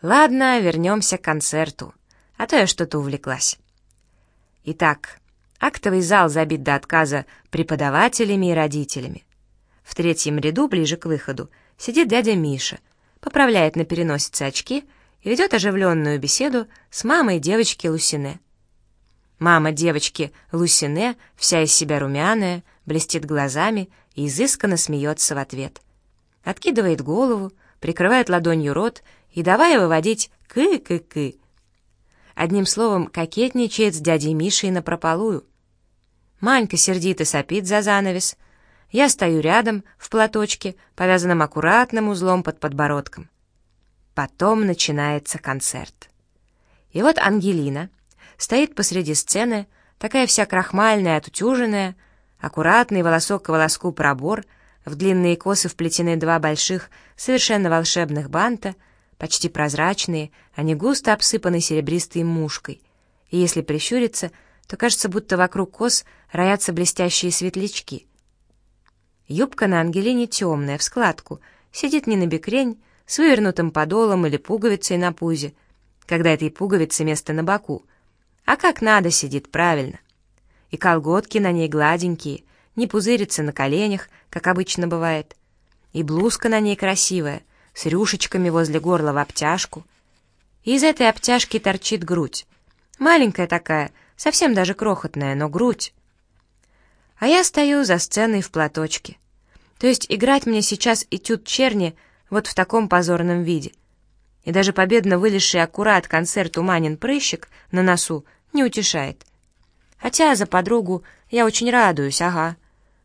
Ладно, вернемся к концерту, а то я что-то увлеклась. Итак, актовый зал забит до отказа преподавателями и родителями. В третьем ряду, ближе к выходу, сидит дядя Миша, поправляет на переносице очки и ведет оживленную беседу с мамой девочки Лусине. Мама девочки Лусине, вся из себя румяная, блестит глазами и изысканно смеется в ответ. Откидывает голову, прикрывает ладонью рот и давай выводить «ка-ка-ка». Одним словом, кокетничает с дядей Мишей напропалую. Манька сердито сопит за занавес. Я стою рядом, в платочке, повязанном аккуратным узлом под подбородком. Потом начинается концерт. И вот Ангелина стоит посреди сцены, такая вся крахмальная, отутюженная, аккуратный волосок к волоску пробор, в длинные косы вплетены два больших, совершенно волшебных банта, почти прозрачные, они густо обсыпаны серебристой мушкой, и если прищуриться, то кажется, будто вокруг кос роятся блестящие светлячки. Юбка на Ангелине темная, в складку, сидит не на бекрень, с вывернутым подолом или пуговицей на пузе, когда этой пуговицы место на боку, а как надо сидит правильно. И колготки на ней гладенькие, не пузырится на коленях, как обычно бывает. И блузка на ней красивая, с рюшечками возле горла в обтяжку. И из этой обтяжки торчит грудь. Маленькая такая, совсем даже крохотная, но грудь. А я стою за сценой в платочке. То есть играть мне сейчас этюд черни вот в таком позорном виде. И даже победно вылезший аккурат концерт «Уманин прыщик» на носу не утешает. Хотя за подругу я очень радуюсь, ага.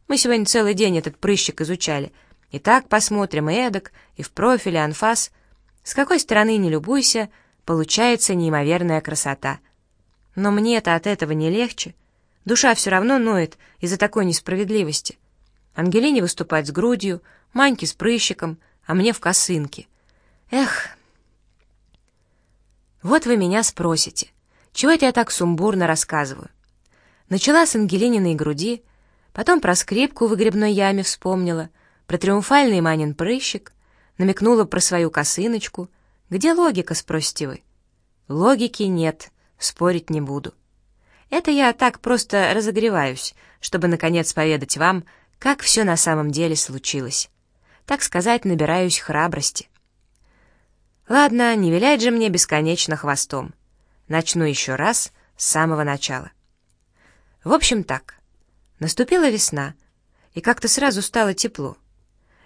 Мы сегодня целый день этот прыщик изучали. И так посмотрим, и эдак, и в профиле, анфас. С какой стороны не любуйся, получается неимоверная красота. Но мне-то от этого не легче. Душа все равно ноет из-за такой несправедливости. Ангелине выступать с грудью, Маньке с прыщиком, а мне в косынке. Эх... Вот вы меня спросите, чего это я так сумбурно рассказываю? Начала с Ангелининой груди, потом про скрипку в выгребной яме вспомнила, про триумфальный Манин прыщик, намекнула про свою косыночку. Где логика, спросите вы? Логики нет, спорить не буду. Это я так просто разогреваюсь, чтобы, наконец, поведать вам, как все на самом деле случилось. Так сказать, набираюсь храбрости. Ладно, не вилять же мне бесконечно хвостом. Начну еще раз с самого начала. В общем так, наступила весна, и как-то сразу стало тепло.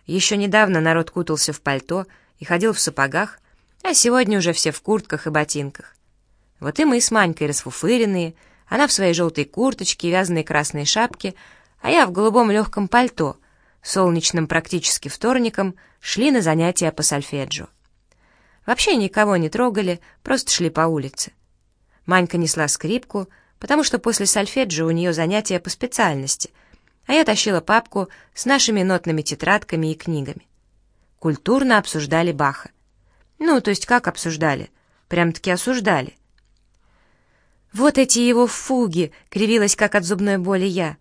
Еще недавно народ кутался в пальто и ходил в сапогах, а сегодня уже все в куртках и ботинках. Вот и мы с Манькой расфуфыренные, она в своей желтой курточке и вязаной красной шапке, а я в голубом легком пальто, солнечным практически вторником, шли на занятия по сольфеджио. Вообще никого не трогали, просто шли по улице. Манька несла скрипку, потому что после сольфеджио у нее занятия по специальности, а я тащила папку с нашими нотными тетрадками и книгами. Культурно обсуждали Баха. Ну, то есть как обсуждали? Прям-таки осуждали. Вот эти его фуги, кривилась как от зубной боли я.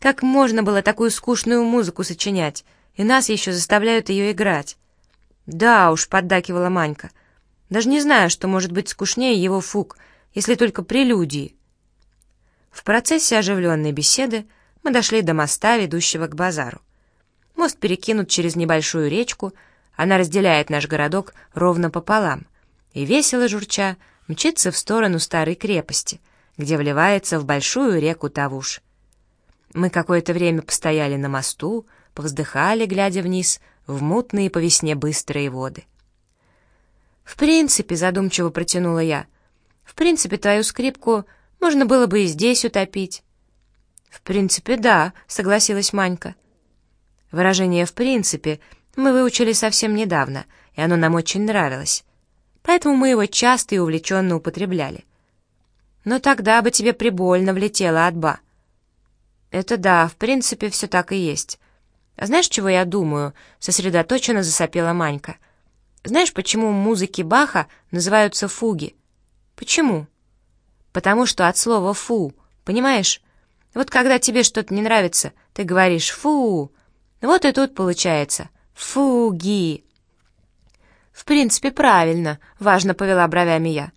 Как можно было такую скучную музыку сочинять, и нас еще заставляют ее играть? Да уж, поддакивала Манька. Даже не знаю, что может быть скучнее его фуг, если только прелюдии. В процессе оживленной беседы мы дошли до моста, ведущего к базару. Мост перекинут через небольшую речку, она разделяет наш городок ровно пополам, и весело журча мчится в сторону старой крепости, где вливается в большую реку Тавуш. Мы какое-то время постояли на мосту, повздыхали, глядя вниз, в мутные по весне быстрые воды. «В принципе», — задумчиво протянула я, в принципе, твою скрипку можно было бы и здесь утопить». «В принципе, да», — согласилась Манька. Выражение «в принципе» мы выучили совсем недавно, и оно нам очень нравилось. Поэтому мы его часто и увлеченно употребляли. Но тогда бы тебе прибольно влетело от ба. Это да, в принципе, все так и есть. А знаешь, чего я думаю? Сосредоточенно засопела Манька. Знаешь, почему музыки Баха называются фуги? Почему? Потому что от слова «фу», понимаешь? Вот когда тебе что-то не нравится, ты говоришь «фу». Вот и тут получается «фуги». «В принципе, правильно», — важно повела бровями я.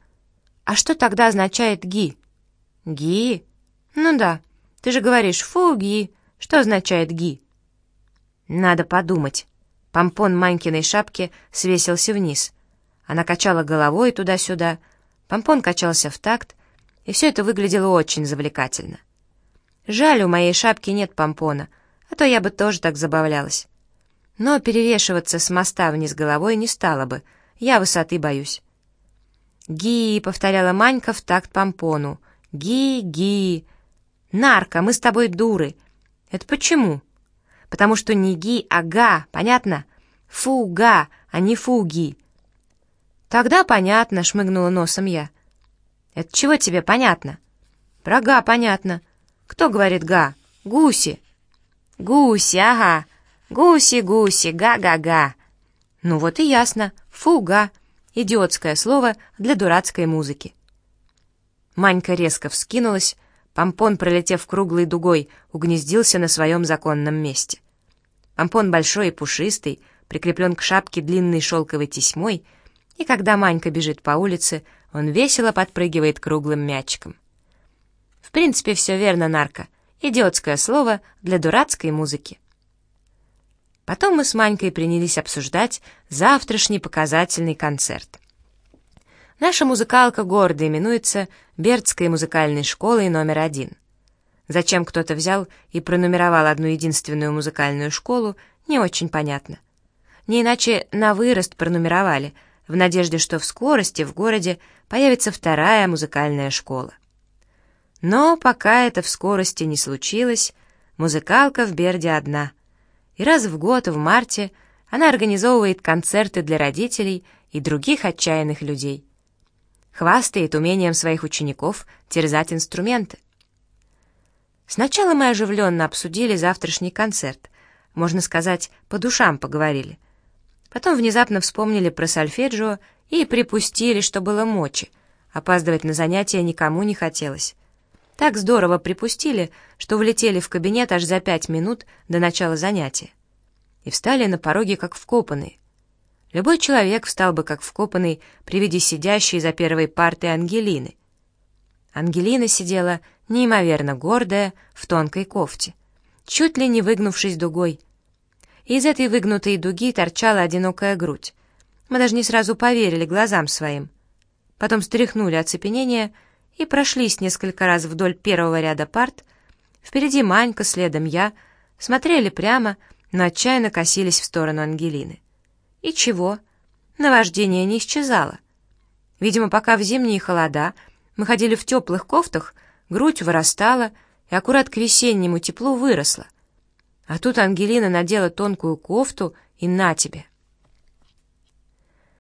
«А что тогда означает «ги»?» «Ги»? Ну да, ты же говоришь «фу, ги». Что означает «ги»?» «Надо подумать». Помпон Манькиной шапки свесился вниз. Она качала головой туда-сюда, помпон качался в такт, и все это выглядело очень завлекательно. Жаль, у моей шапки нет помпона, а то я бы тоже так забавлялась. Но перевешиваться с моста вниз головой не стала бы, я высоты боюсь. «Ги», — повторяла Манька в такт помпону. «Ги-ги». «Нарко, мы с тобой дуры». «Это почему?» «Потому что не ги, а га, понятно? Фу-га, а не фуги». «Тогда понятно», — шмыгнула носом я. «Это чего тебе понятно?» «Про га понятно. Кто говорит га? Гуси». «Гуси, ага. Гуси-гуси, га-га-га». «Ну вот и ясно. Фуга. Идиотское слово для дурацкой музыки». Манька резко вскинулась, помпон, пролетев круглой дугой, угнездился на своем законном месте. Помпон большой и пушистый, прикреплен к шапке длинной шелковой тесьмой — и когда Манька бежит по улице, он весело подпрыгивает круглым мячиком. В принципе, все верно, нарко. Идиотское слово для дурацкой музыки. Потом мы с Манькой принялись обсуждать завтрашний показательный концерт. Наша музыкалка гордо именуется Бердской музыкальной школой номер один. Зачем кто-то взял и пронумеровал одну единственную музыкальную школу, не очень понятно. Не иначе на вырост пронумеровали — в надежде, что в скорости в городе появится вторая музыкальная школа. Но пока это в скорости не случилось, музыкалка в Берде одна. И раз в год, в марте, она организовывает концерты для родителей и других отчаянных людей. Хвастает умением своих учеников терзать инструменты. Сначала мы оживленно обсудили завтрашний концерт, можно сказать, по душам поговорили. Потом внезапно вспомнили про сольфеджио и припустили, что было мочи. Опаздывать на занятия никому не хотелось. Так здорово припустили, что влетели в кабинет аж за пять минут до начала занятия. И встали на пороге, как вкопанные. Любой человек встал бы, как вкопанный, при виде сидящей за первой партой Ангелины. Ангелина сидела неимоверно гордая, в тонкой кофте, чуть ли не выгнувшись дугой, из этой выгнутой дуги торчала одинокая грудь. Мы даже не сразу поверили глазам своим. Потом стряхнули оцепенение и прошлись несколько раз вдоль первого ряда парт. Впереди Манька, следом я, смотрели прямо, но отчаянно косились в сторону Ангелины. И чего? Наваждение не исчезало. Видимо, пока в зимние холода мы ходили в теплых кофтах, грудь вырастала и аккурат к весеннему теплу выросла. А тут Ангелина надела тонкую кофту, и на тебе —